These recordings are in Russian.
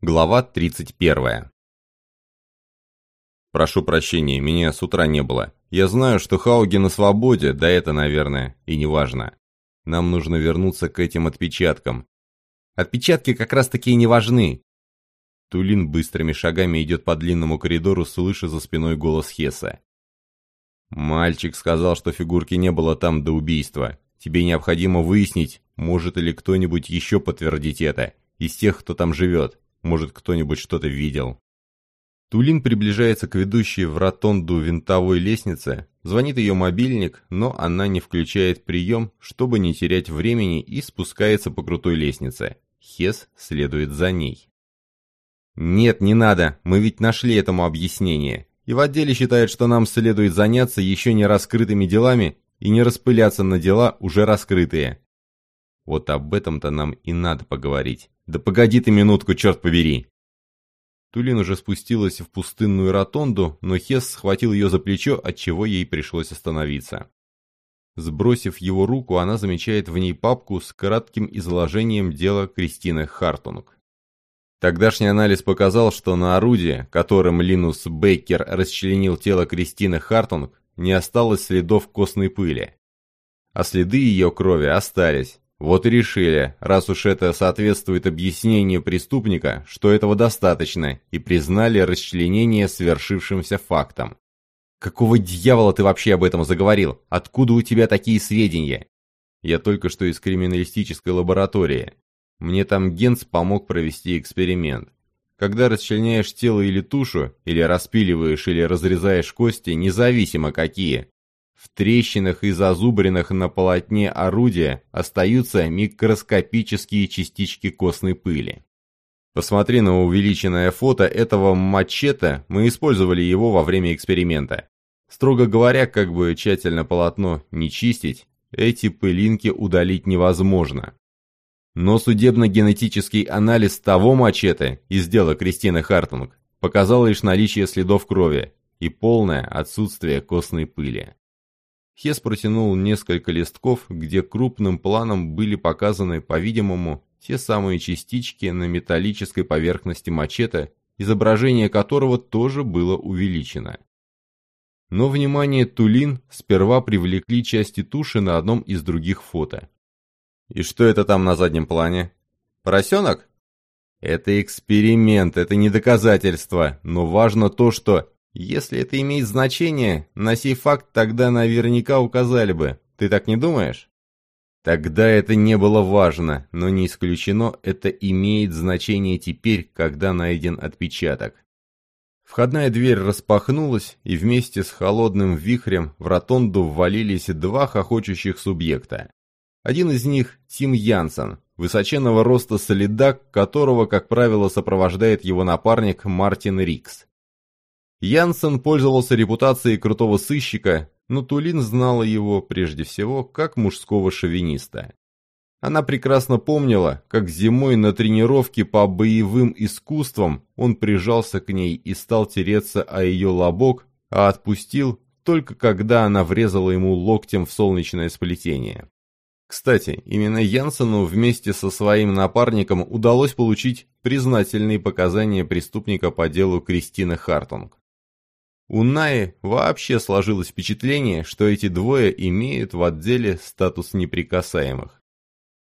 Глава 31. Прошу прощения, меня с утра не было. Я знаю, что Хауги на свободе, да это, наверное, и не важно. Нам нужно вернуться к этим отпечаткам. Отпечатки как раз-таки и не важны. Тулин быстрыми шагами идет по длинному коридору, слыша за спиной голос Хесса. Мальчик сказал, что фигурки не было там до убийства. Тебе необходимо выяснить, может ли кто-нибудь еще подтвердить это, из тех, кто там живет. Может, кто-нибудь что-то видел. Тулин приближается к ведущей в ротонду винтовой лестнице, звонит ее мобильник, но она не включает прием, чтобы не терять времени и спускается по крутой лестнице. Хес следует за ней. «Нет, не надо, мы ведь нашли этому объяснение. И в отделе считают, что нам следует заняться еще не раскрытыми делами и не распыляться на дела, уже раскрытые. Вот об этом-то нам и надо поговорить. Да погоди ты минутку, черт побери!» Тулин уже спустилась в пустынную ротонду, но Хес схватил ее за плечо, отчего ей пришлось остановиться. Сбросив его руку, она замечает в ней папку с кратким изложением дела Кристины Хартунг. Тогдашний анализ показал, что на орудии, которым Линус Бейкер расчленил тело Кристины Хартунг, не осталось следов костной пыли. А следы ее крови остались, вот и решили, раз уж это соответствует объяснению преступника, что этого достаточно, и признали расчленение свершившимся фактом. «Какого дьявола ты вообще об этом заговорил? Откуда у тебя такие сведения?» «Я только что из криминалистической лаборатории. Мне там Генц помог провести эксперимент. Когда расчленяешь тело или тушу, или распиливаешь, или разрезаешь кости, независимо какие, в трещинах и зазубринах на полотне орудия остаются микроскопические частички костной пыли. Посмотри на увеличенное фото этого мачете, мы использовали его во время эксперимента. Строго говоря, как бы тщательно полотно не чистить, эти пылинки удалить невозможно. Но судебно-генетический анализ того мачете из дела Кристины Хартунг показал лишь наличие следов крови и полное отсутствие костной пыли. Хес протянул несколько листков, где крупным планом были показаны, по-видимому, те самые частички на металлической поверхности мачете, изображение которого тоже было увеличено. Но внимание Тулин сперва привлекли части туши на одном из других фото. «И что это там на заднем плане? Поросенок?» «Это эксперимент, это не доказательство, но важно то, что если это имеет значение, на сей факт тогда наверняка указали бы. Ты так не думаешь? Тогда это не было важно, но не исключено, это имеет значение теперь, когда найден отпечаток. Входная дверь распахнулась, и вместе с холодным вихрем в ротонду ввалились два хохочущих субъекта. Один из них – Тим Янсен, высоченного роста солидак, которого, как правило, сопровождает его напарник Мартин Рикс. Янсен пользовался репутацией крутого сыщика, но Тулин знала его прежде всего как мужского шовиниста. Она прекрасно помнила, как зимой на тренировке по боевым искусствам он прижался к ней и стал тереться о ее лобок, а отпустил только когда она врезала ему локтем в солнечное сплетение. Кстати, именно Янсену вместе со своим напарником удалось получить признательные показания преступника по делу Кристины Хартунг. У Наи вообще сложилось впечатление, что эти двое имеют в отделе статус неприкасаемых.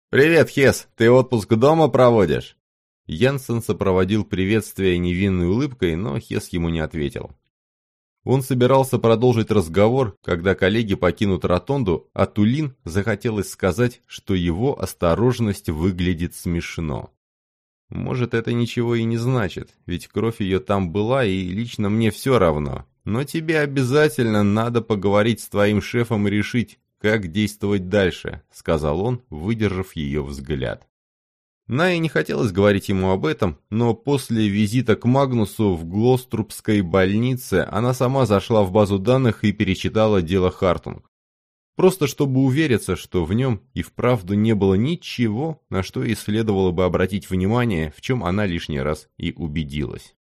«Привет, Хес, ты отпуск дома проводишь?» Янсен сопроводил приветствие невинной улыбкой, но Хес ему не ответил. Он собирался продолжить разговор, когда коллеги покинут ротонду, а Тулин захотелось сказать, что его осторожность выглядит смешно. Может, это ничего и не значит, ведь кровь ее там была, и лично мне все равно. Но тебе обязательно надо поговорить с твоим шефом и решить, как действовать дальше», — сказал он, выдержав ее взгляд. Найе не хотелось говорить ему об этом, но после визита к Магнусу в Глострупской больнице она сама зашла в базу данных и перечитала дело Хартунг. Просто чтобы увериться, что в нем и вправду не было ничего, на что и следовало бы обратить внимание, в чем она лишний раз и убедилась.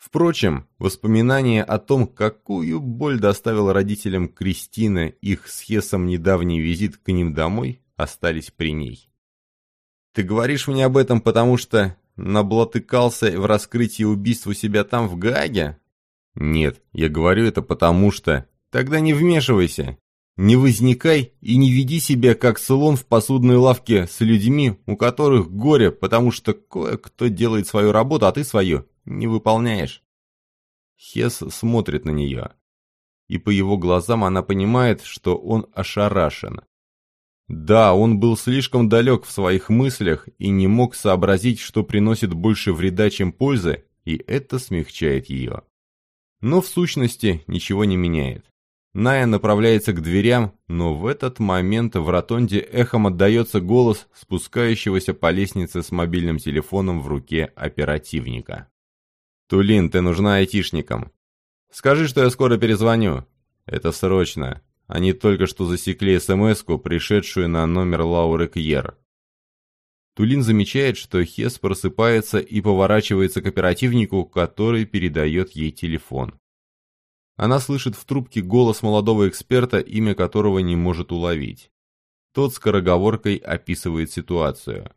Впрочем, воспоминания о том, какую боль доставил родителям Кристина их с Хесом недавний визит к ним домой, остались при ней. «Ты говоришь мне об этом, потому что наблатыкался в раскрытии убийства себя там, в Гааге? Нет, я говорю это потому что... Тогда не вмешивайся. Не возникай и не веди себя как слон в посудной лавке с людьми, у которых горе, потому что кое-кто делает свою работу, а ты свою не выполняешь. Хес смотрит на нее. И по его глазам она понимает, что он ошарашен. Да, он был слишком далек в своих мыслях и не мог сообразить, что приносит больше вреда, чем пользы, и это смягчает ее. Но в сущности ничего не меняет. Ная направляется к дверям, но в этот момент в ротонде эхом отдается голос спускающегося по лестнице с мобильным телефоном в руке оперативника. «Тулин, ты нужна айтишникам. Скажи, что я скоро перезвоню. Это срочно. Они только что засекли СМС-ку, пришедшую на номер Лауры Кьер. Тулин замечает, что Хес просыпается и поворачивается к оперативнику, который передает ей телефон. Она слышит в трубке голос молодого эксперта, имя которого не может уловить. Тот скороговоркой описывает ситуацию.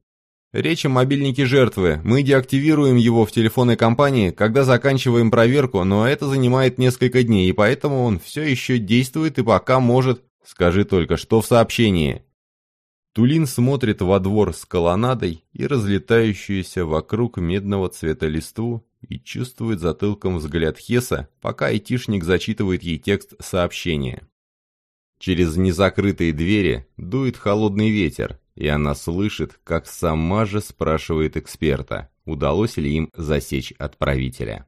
Речь о мобильнике жертвы. Мы деактивируем его в телефонной компании, когда заканчиваем проверку, но это занимает несколько дней, и поэтому он все еще действует и пока может... Скажи только, что в сообщении. Тулин смотрит во двор с колоннадой и разлетающуюся вокруг медного цвета листву и чувствует затылком взгляд Хеса, пока айтишник зачитывает ей текст сообщения. Через незакрытые двери дует холодный ветер, и она слышит, как сама же спрашивает эксперта, удалось ли им засечь отправителя.